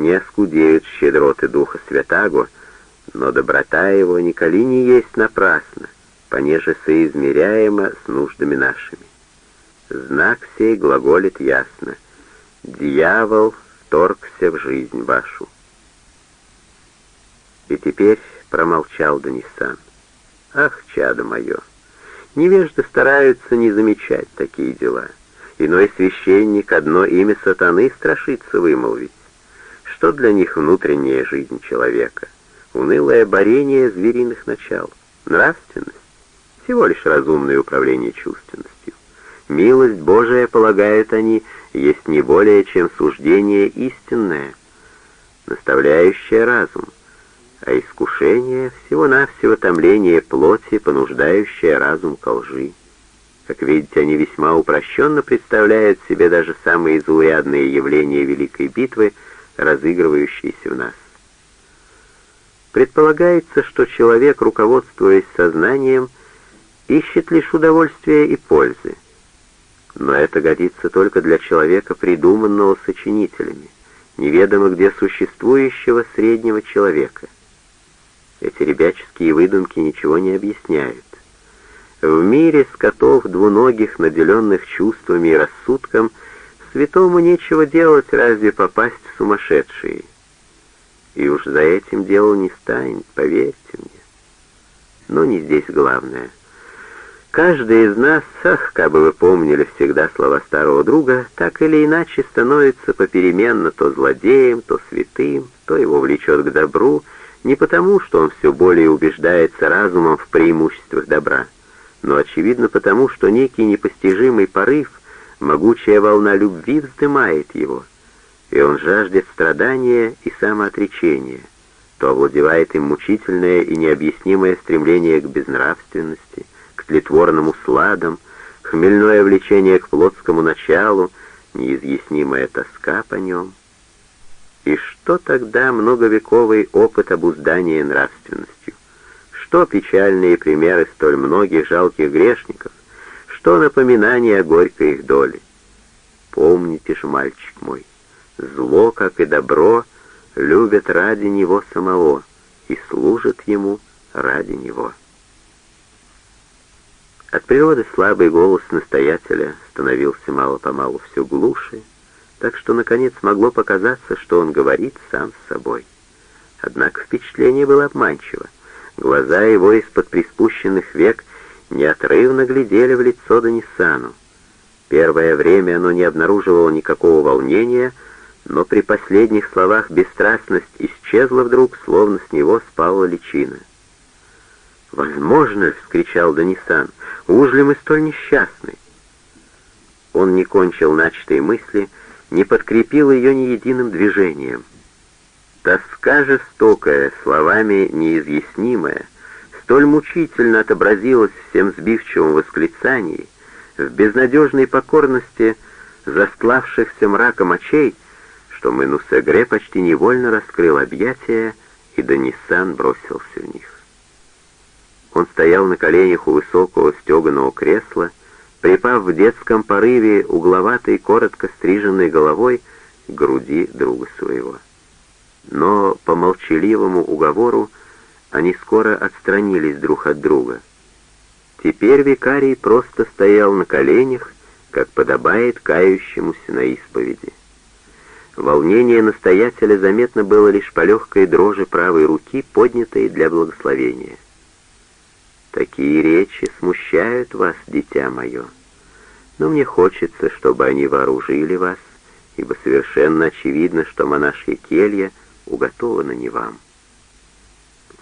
не оскудеют щедроты Духа Святаго, но доброта его николи не есть напрасно, понеже соизмеряемо с нуждами нашими. Знак сей глаголит ясно. Дьявол вторгся в жизнь вашу. И теперь промолчал Данисан. Ах, чадо мое! Невежды стараются не замечать такие дела. Иной священник одно имя сатаны страшится вымолвить. Что для них внутренняя жизнь человека? Унылое борение звериных начал. Нравственность? Всего лишь разумное управление чувственностью. Милость Божия, полагают они, есть не более, чем суждение истинное, наставляющее разум — а искушение — всего-навсего томление плоти, понуждающее разум ко лжи. Как видите, они весьма упрощенно представляют себе даже самые заурядные явления Великой Битвы, разыгрывающиеся в нас. Предполагается, что человек, руководствуясь сознанием, ищет лишь удовольствия и пользы. Но это годится только для человека, придуманного сочинителями, неведомо где существующего среднего человека — эти ребяческие выдумки ничего не объясняют. В мире скотов двуногих, наделенных чувствами и рассудком, святому нечего делать, разве попасть в сумасшедшие. И уж за этим дело не станет, поверьте мне. Но не здесь главное. Каждый из нас, ах, как бы вы помнили всегда слова старого друга, так или иначе становится попеременно то злодеем, то святым, то его влечет к добру, не потому, что он все более убеждается разумом в преимуществах добра, но очевидно потому, что некий непостижимый порыв, могучая волна любви вздымает его, и он жаждет страдания и самоотречения, то овладевает им мучительное и необъяснимое стремление к безнравственности, к тлетворному сладам, хмельное влечение к плотскому началу, неизъяснимая тоска по нем — и что тогда многовековый опыт обуздания нравственностью? Что печальные примеры столь многих жалких грешников? Что напоминание о горькой их доле? Помните ж, мальчик мой, зло, как и добро, любят ради него самого и служат ему ради него. От природы слабый голос настоятеля становился мало-помалу все глуше, так что, наконец, могло показаться, что он говорит сам с собой. Однако впечатление было обманчиво. Глаза его из-под приспущенных век неотрывно глядели в лицо Данисану. Первое время оно не обнаруживало никакого волнения, но при последних словах бесстрастность исчезла вдруг, словно с него спала личина. «Возможно!» — вскричал Данисан. «Уж ли мы столь несчастны?» Он не кончил начатой мысли — не подкрепил ее ни единым движением. Тоска жестокая, словами неизъяснимая, столь мучительно отобразилась в всем сбивчивом восклицании, в безнадежной покорности застлавшихся мраком очей, что Менусегре почти невольно раскрыл объятия, и Данисан бросился в них. Он стоял на коленях у высокого стеганого кресла, припав в детском порыве угловатой, коротко стриженной головой к груди друга своего. Но по молчаливому уговору они скоро отстранились друг от друга. Теперь викарий просто стоял на коленях, как подобает кающемуся на исповеди. Волнение настоятеля заметно было лишь по легкой дрожи правой руки, поднятой для благословения. Такие речи смущают вас, дитя мое. Но мне хочется, чтобы они вооружили вас, ибо совершенно очевидно, что монашья келья уготована не вам.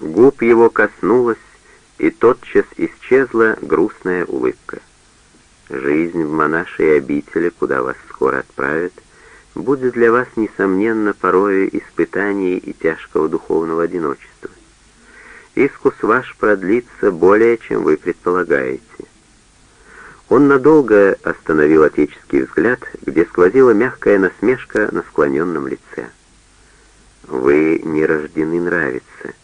Губ его коснулась, и тотчас исчезла грустная улыбка. Жизнь в монашей обители, куда вас скоро отправят, будет для вас, несомненно, порою испытаний и тяжкого духовного одиночества. Искус ваш продлится более, чем вы предполагаете. Он надолго остановил отеческий взгляд, где сквозила мягкая насмешка на склоненном лице. «Вы не рождены нравиться,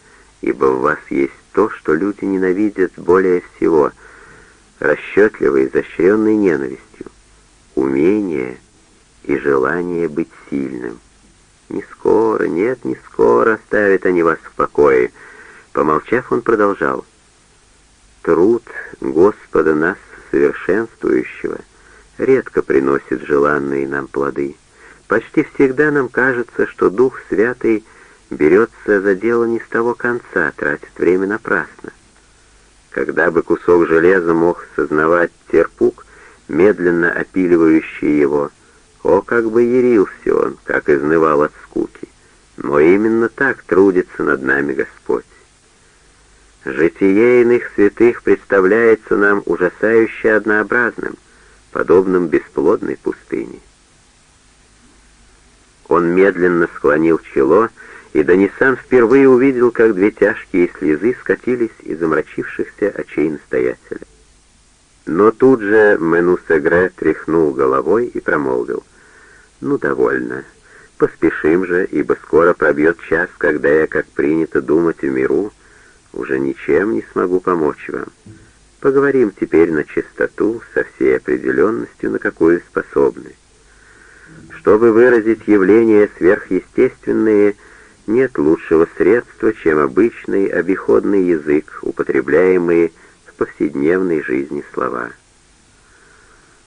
ибо в вас есть то, что люди ненавидят более всего, расчетливой, изощренной ненавистью, умение и желание быть сильным. Не скоро, нет, не скоро оставят они вас в покое. Помолчав, он продолжал. Труд Господа нас совершенствующего редко приносит желанные нам плоды. Почти всегда нам кажется, что Дух Святый берется за дело не с того конца, тратит время напрасно. Когда бы кусок железа мог сознавать терпук, медленно опиливающий его, о, как бы ярился он, как изнывал от скуки. Но именно так трудится над нами Господь. Житие иных святых представляется нам ужасающе однообразным, подобным бесплодной пустыне. Он медленно склонил чело, и Данисан впервые увидел, как две тяжкие слезы скатились из омрачившихся очей настоятеля. Но тут же Менусегре тряхнул головой и промолвил. «Ну, довольно. Поспешим же, ибо скоро пробьет час, когда я, как принято думать в миру, уже ничем не смогу помочь вам. Поговорим теперь на чистоту, со всей определенностью, на какую способны. Чтобы выразить явления сверхъестественные, нет лучшего средства, чем обычный обиходный язык, употребляемый в повседневной жизни слова.